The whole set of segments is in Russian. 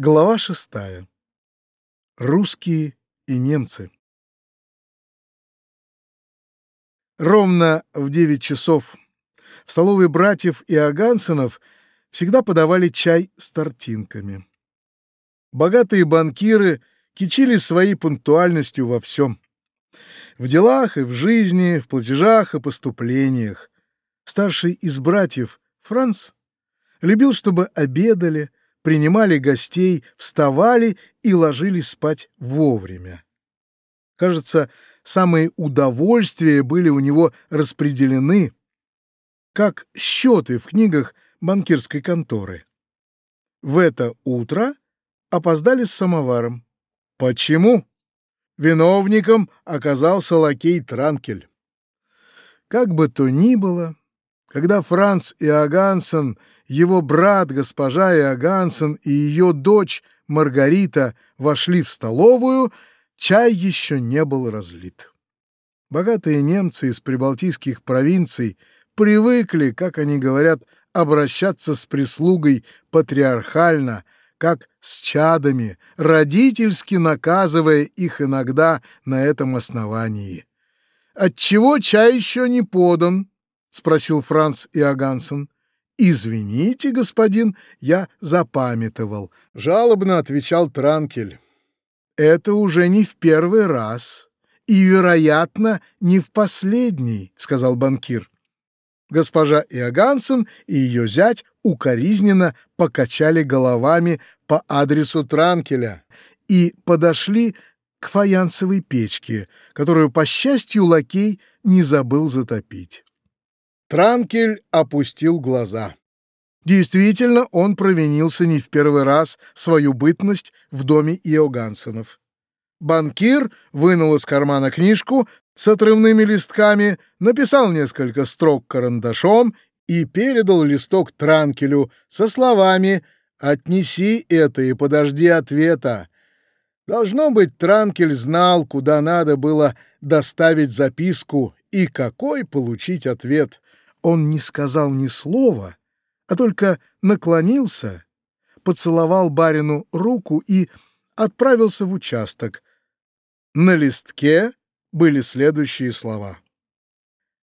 Глава шестая. Русские и немцы. Ровно в девять часов в столовой братьев и Агансенов всегда подавали чай с тортинками. Богатые банкиры кичили своей пунктуальностью во всем. В делах и в жизни, в платежах и поступлениях. Старший из братьев, Франц, любил, чтобы обедали, принимали гостей, вставали и ложились спать вовремя. Кажется, самые удовольствия были у него распределены, как счеты в книгах банкирской конторы. В это утро опоздали с самоваром. Почему? Виновником оказался лакей Транкель. Как бы то ни было, когда Франц Иогансен, его брат госпожа Иогансен и ее дочь Маргарита вошли в столовую, чай еще не был разлит. Богатые немцы из прибалтийских провинций привыкли, как они говорят, обращаться с прислугой патриархально, как с чадами, родительски наказывая их иногда на этом основании. «Отчего чай еще не подан?» — спросил Франц Иогансен. «Извините, господин, я запамятовал», — жалобно отвечал Транкель. «Это уже не в первый раз и, вероятно, не в последний», — сказал банкир. Госпожа Иогансен и ее зять укоризненно покачали головами по адресу Транкеля и подошли к фаянсовой печке, которую, по счастью, лакей не забыл затопить. Транкель опустил глаза. Действительно, он провинился не в первый раз в свою бытность в доме Иогансенов. Банкир вынул из кармана книжку с отрывными листками, написал несколько строк карандашом и передал листок Транкелю со словами «Отнеси это и подожди ответа». Должно быть, Транкель знал, куда надо было доставить записку и какой получить ответ он не сказал ни слова, а только наклонился, поцеловал барину руку и отправился в участок. На листке были следующие слова.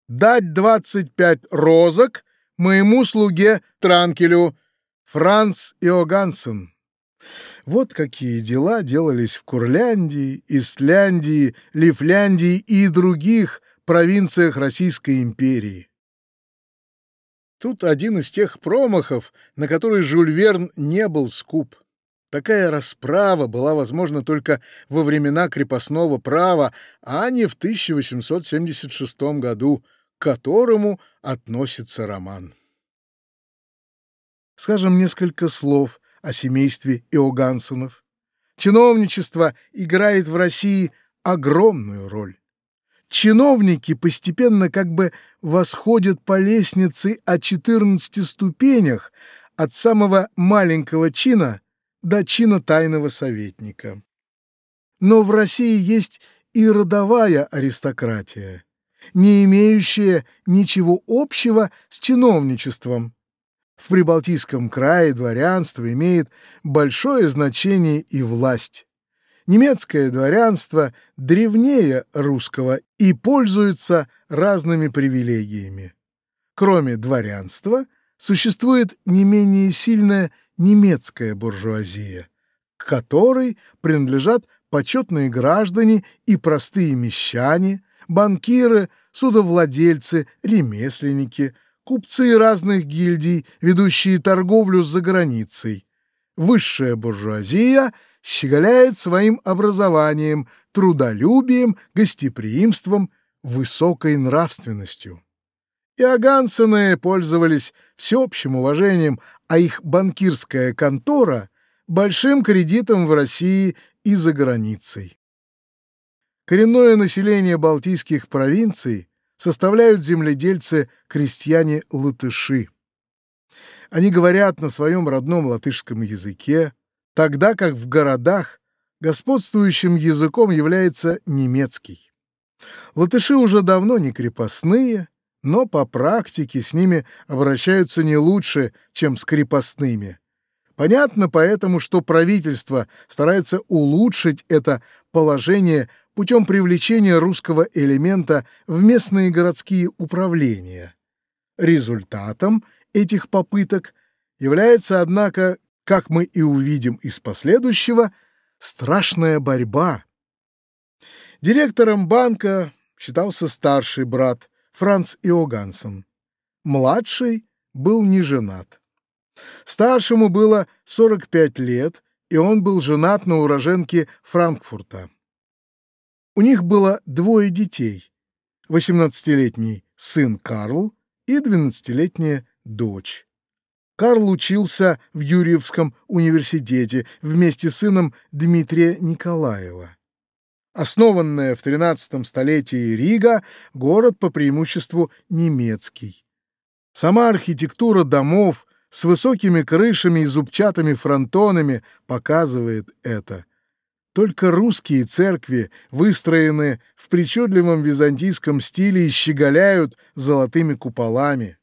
«Дать двадцать пять розок моему слуге Транкелю, Франц Иогансен». Вот какие дела делались в Курляндии, Истляндии, Лифляндии и других провинциях Российской империи. Тут один из тех промахов, на который Жюль Верн не был скуп. Такая расправа была возможна только во времена крепостного права, а не в 1876 году, к которому относится роман. Скажем несколько слов о семействе Иогансонов. Чиновничество играет в России огромную роль чиновники постепенно как бы восходят по лестнице о 14 ступенях от самого маленького чина до чина тайного советника. Но в России есть и родовая аристократия, не имеющая ничего общего с чиновничеством. В Прибалтийском крае дворянство имеет большое значение и власть. Немецкое дворянство древнее русского и пользуется разными привилегиями. Кроме дворянства, существует не менее сильная немецкая буржуазия, к которой принадлежат почетные граждане и простые мещане, банкиры, судовладельцы, ремесленники, купцы разных гильдий, ведущие торговлю за границей. Высшая буржуазия – щеголяет своим образованием, трудолюбием, гостеприимством, высокой нравственностью. Иогансены пользовались всеобщим уважением, а их банкирская контора — большим кредитом в России и за границей. Коренное население балтийских провинций составляют земледельцы-крестьяне-латыши. Они говорят на своем родном латышском языке, тогда как в городах господствующим языком является немецкий. Латыши уже давно не крепостные, но по практике с ними обращаются не лучше, чем с крепостными. Понятно поэтому, что правительство старается улучшить это положение путем привлечения русского элемента в местные городские управления. Результатом этих попыток является, однако, как мы и увидим из последующего, страшная борьба. Директором банка считался старший брат Франц Иогансон. Младший был не женат. Старшему было 45 лет, и он был женат на уроженке Франкфурта. У них было двое детей — 18-летний сын Карл и 12-летняя дочь. Карл учился в Юрьевском университете вместе с сыном Дмитрия Николаева. Основанная в XIII столетии Рига — город по преимуществу немецкий. Сама архитектура домов с высокими крышами и зубчатыми фронтонами показывает это. Только русские церкви, выстроенные в причудливом византийском стиле, щеголяют золотыми куполами.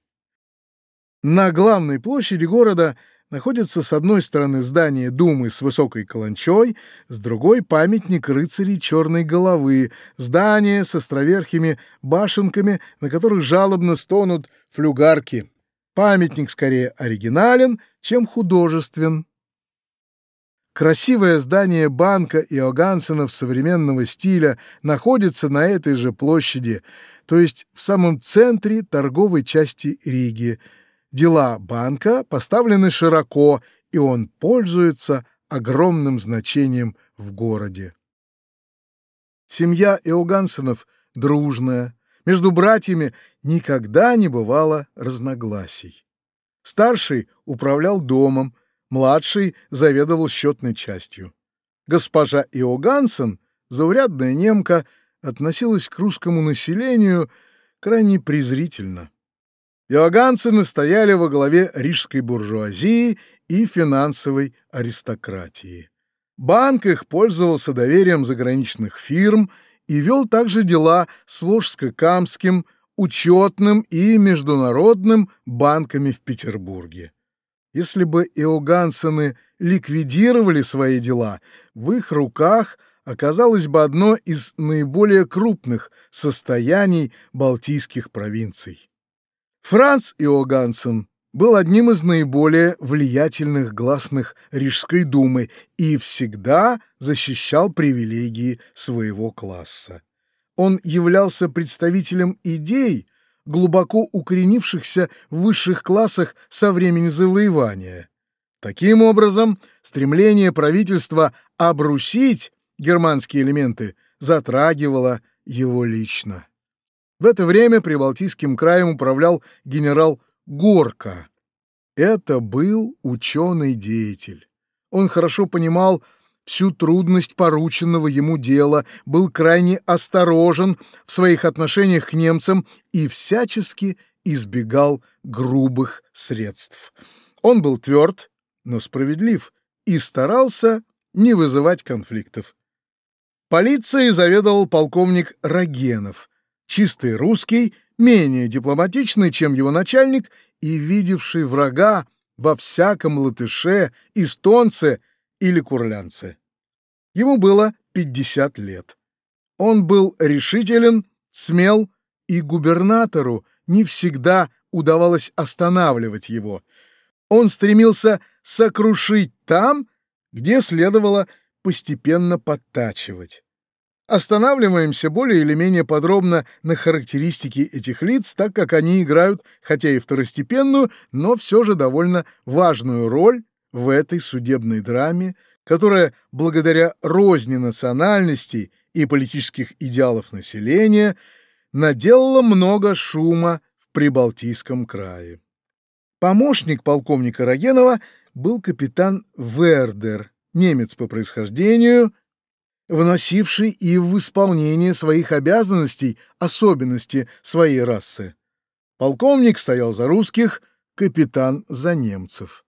На главной площади города находится с одной стороны здание Думы с высокой каланчой, с другой — памятник рыцарей черной головы, здание с островерхими башенками, на которых жалобно стонут флюгарки. Памятник скорее оригинален, чем художествен. Красивое здание банка Иогансенов современного стиля находится на этой же площади, то есть в самом центре торговой части Риги. Дела банка поставлены широко, и он пользуется огромным значением в городе. Семья Иогансенов дружная, между братьями никогда не бывало разногласий. Старший управлял домом, младший заведовал счетной частью. Госпожа Иогансен, заурядная немка, относилась к русскому населению крайне презрительно. Иогансены стояли во главе рижской буржуазии и финансовой аристократии. Банк их пользовался доверием заграничных фирм – и вел также дела с Волжско-Камским, учетным и международным банками в Петербурге. Если бы Иогансены ликвидировали свои дела, в их руках оказалось бы одно из наиболее крупных состояний балтийских провинций. Франц Иогансен был одним из наиболее влиятельных гласных Рижской думы и всегда защищал привилегии своего класса. Он являлся представителем идей, глубоко укоренившихся в высших классах со времени завоевания. Таким образом, стремление правительства обрусить германские элементы затрагивало его лично. В это время Прибалтийским краем управлял генерал Горка. Это был ученый-деятель. Он хорошо понимал всю трудность порученного ему дела, был крайне осторожен в своих отношениях к немцам и всячески избегал грубых средств. Он был тверд, но справедлив и старался не вызывать конфликтов. Полицией заведовал полковник Рогенов, чистый русский, менее дипломатичный, чем его начальник, и видевший врага во всяком латыше, эстонце или курлянце. Ему было 50 лет. Он был решителен, смел, и губернатору не всегда удавалось останавливать его. Он стремился сокрушить там, где следовало постепенно подтачивать. Останавливаемся более или менее подробно на характеристике этих лиц, так как они играют, хотя и второстепенную, но все же довольно важную роль в этой судебной драме, которая благодаря розни национальностей и политических идеалов населения наделала много шума в Прибалтийском крае. Помощник полковника Рогенова был капитан Вердер, немец по происхождению – вносивший и в исполнение своих обязанностей особенности своей расы. Полковник стоял за русских, капитан за немцев.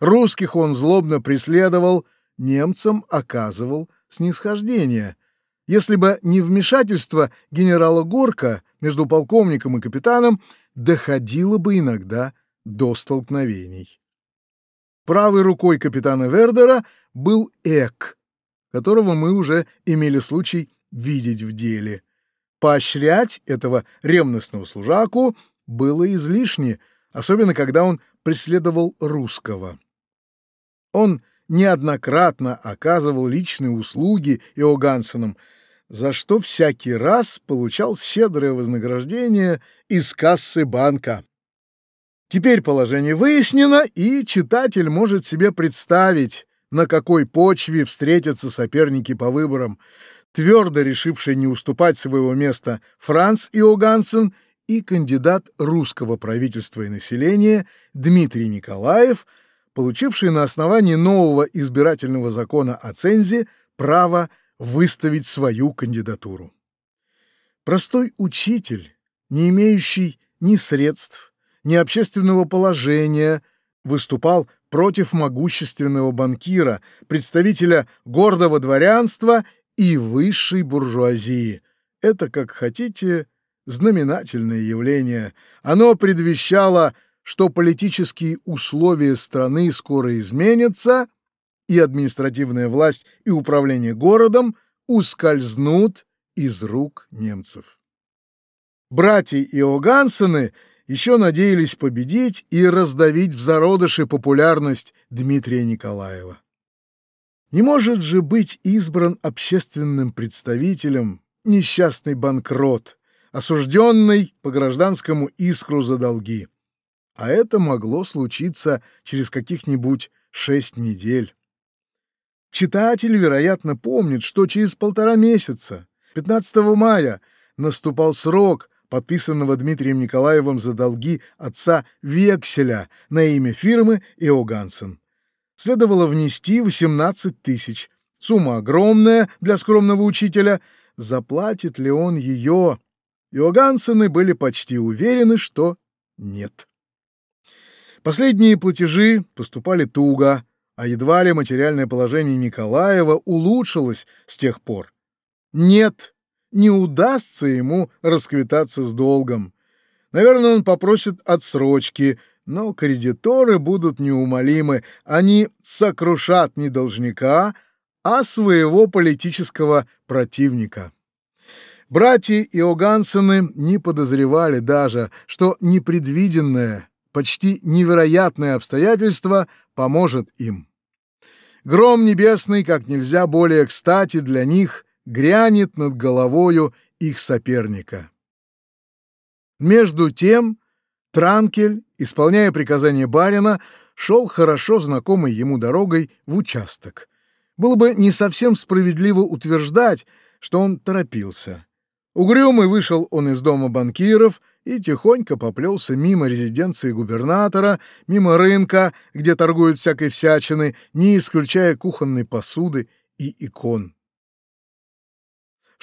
Русских он злобно преследовал, немцам оказывал снисхождение. Если бы не вмешательство генерала Горка между полковником и капитаном, доходило бы иногда до столкновений. Правой рукой капитана Вердера был Эк, которого мы уже имели случай видеть в деле. Поощрять этого ревностного служаку было излишне, особенно когда он преследовал русского. Он неоднократно оказывал личные услуги Иогансенам, за что всякий раз получал щедрое вознаграждение из кассы банка. Теперь положение выяснено, и читатель может себе представить, на какой почве встретятся соперники по выборам, твердо решивший не уступать своего места Франц Иогансен и кандидат русского правительства и населения Дмитрий Николаев, получивший на основании нового избирательного закона о цензе право выставить свою кандидатуру. Простой учитель, не имеющий ни средств, ни общественного положения, выступал против могущественного банкира, представителя гордого дворянства и высшей буржуазии. Это, как хотите, знаменательное явление. Оно предвещало, что политические условия страны скоро изменятся, и административная власть и управление городом ускользнут из рук немцев. Братья Иогансены — еще надеялись победить и раздавить в зародыше популярность Дмитрия Николаева. Не может же быть избран общественным представителем несчастный банкрот, осужденный по гражданскому искру за долги. А это могло случиться через каких-нибудь шесть недель. Читатель, вероятно, помнит, что через полтора месяца, 15 мая, наступал срок, подписанного Дмитрием Николаевым за долги отца векселя на имя фирмы Иогансен. Следовало внести 18 тысяч. Сумма огромная для скромного учителя. Заплатит ли он ее? Иогансены были почти уверены, что нет. Последние платежи поступали туго, а едва ли материальное положение Николаева улучшилось с тех пор. Нет не удастся ему расквитаться с долгом. Наверное, он попросит отсрочки, но кредиторы будут неумолимы. Они сокрушат не должника, а своего политического противника. Братья Иогансены не подозревали даже, что непредвиденное, почти невероятное обстоятельство поможет им. Гром небесный как нельзя более кстати для них грянет над головою их соперника. Между тем Транкель, исполняя приказание барина, шел хорошо знакомой ему дорогой в участок. Было бы не совсем справедливо утверждать, что он торопился. Угрюмый вышел он из дома банкиров и тихонько поплелся мимо резиденции губернатора, мимо рынка, где торгуют всякой всячиной, не исключая кухонной посуды и икон.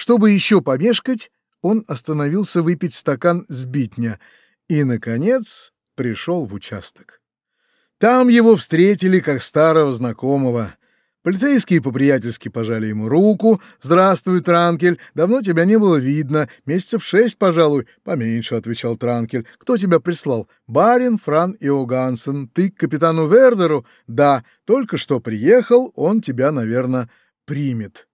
Чтобы еще помешкать, он остановился выпить стакан сбитня и, наконец, пришел в участок. Там его встретили как старого знакомого. Полицейские по-приятельски пожали ему руку. «Здравствуй, Транкель. Давно тебя не было видно. Месяцев шесть, пожалуй». «Поменьше», — отвечал Транкель. «Кто тебя прислал?» «Барин Фран Иогансен. Ты к капитану Вердеру?» «Да. Только что приехал. Он тебя, наверное, примет».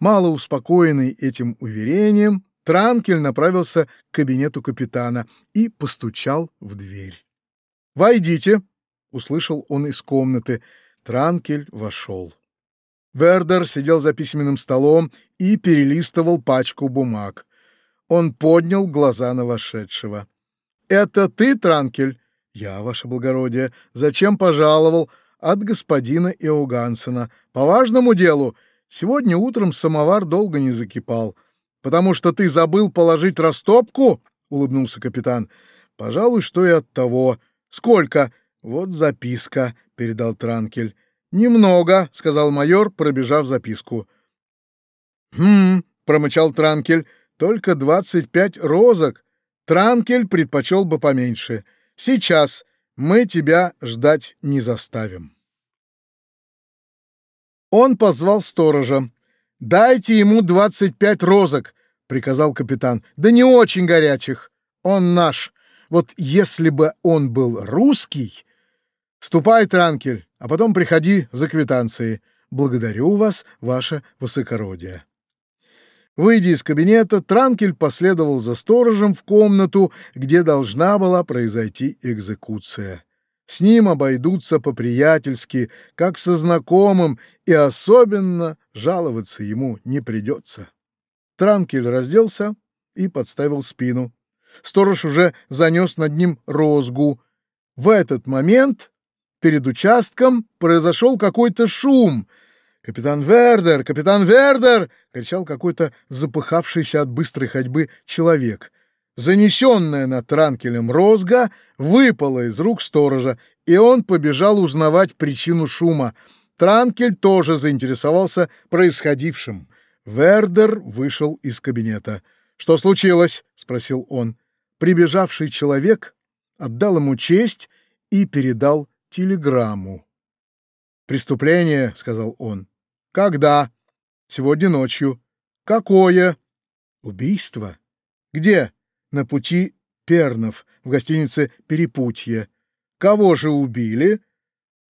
Мало успокоенный этим уверением, Транкель направился к кабинету капитана и постучал в дверь. «Войдите!» — услышал он из комнаты. Транкель вошел. Вердер сидел за письменным столом и перелистывал пачку бумаг. Он поднял глаза на вошедшего. «Это ты, Транкель?» «Я, ваше благородие. Зачем пожаловал?» «От господина Иогансена. По важному делу. Сегодня утром самовар долго не закипал. Потому что ты забыл положить растопку? улыбнулся капитан. Пожалуй, что и от того. Сколько? Вот записка, передал Транкель. Немного, сказал майор, пробежав записку. Хм, промычал Транкель. Только двадцать пять розок. Транкель предпочел бы поменьше. Сейчас мы тебя ждать не заставим. Он позвал сторожа. «Дайте ему двадцать пять розок», — приказал капитан. «Да не очень горячих. Он наш. Вот если бы он был русский...» Ступай, Транкель, а потом приходи за квитанцией. Благодарю вас, ваше высокородие. Выйдя из кабинета, Транкель последовал за сторожем в комнату, где должна была произойти экзекуция. С ним обойдутся по-приятельски, как со знакомым, и особенно жаловаться ему не придется. Транкель разделся и подставил спину. Сторож уже занес над ним розгу. В этот момент перед участком произошел какой-то шум. «Капитан Вердер! Капитан Вердер!» — кричал какой-то запыхавшийся от быстрой ходьбы человек — Занесенная над Транкелем розга выпала из рук сторожа, и он побежал узнавать причину шума. Транкель тоже заинтересовался происходившим. Вердер вышел из кабинета. «Что случилось?» — спросил он. Прибежавший человек отдал ему честь и передал телеграмму. «Преступление», — сказал он. «Когда?» «Сегодня ночью». «Какое?» «Убийство». «Где?» На пути Пернов в гостинице «Перепутье». Кого же убили?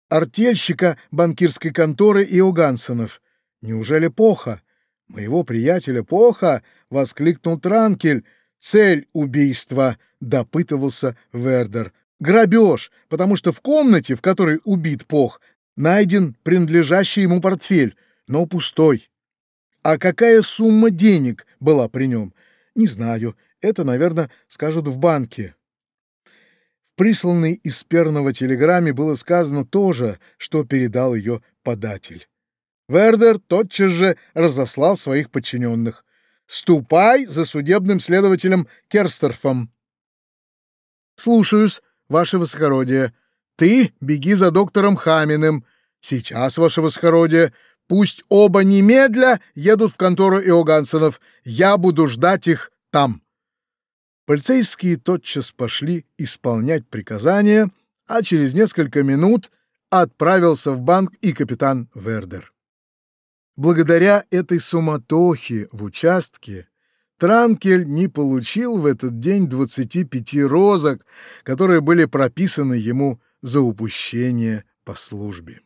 Артельщика банкирской конторы Иогансонов. Неужели Поха? Моего приятеля Поха? — воскликнул Транкель. Цель убийства, — допытывался Вердер. Грабеж, потому что в комнате, в которой убит Пох, найден принадлежащий ему портфель, но пустой. А какая сумма денег была при нем? Не знаю. Это, наверное, скажут в банке. В присланной из перного телеграмме было сказано то же, что передал ее податель. Вердер тотчас же разослал своих подчиненных. «Ступай за судебным следователем Керстерфом». «Слушаюсь, ваше высокородие. Ты беги за доктором Хаминым. Сейчас, ваше высокородие, пусть оба немедля едут в контору Иогансенов. Я буду ждать их там». Полицейские тотчас пошли исполнять приказания, а через несколько минут отправился в банк и капитан Вердер. Благодаря этой суматохе в участке Транкель не получил в этот день 25 розок, которые были прописаны ему за упущение по службе.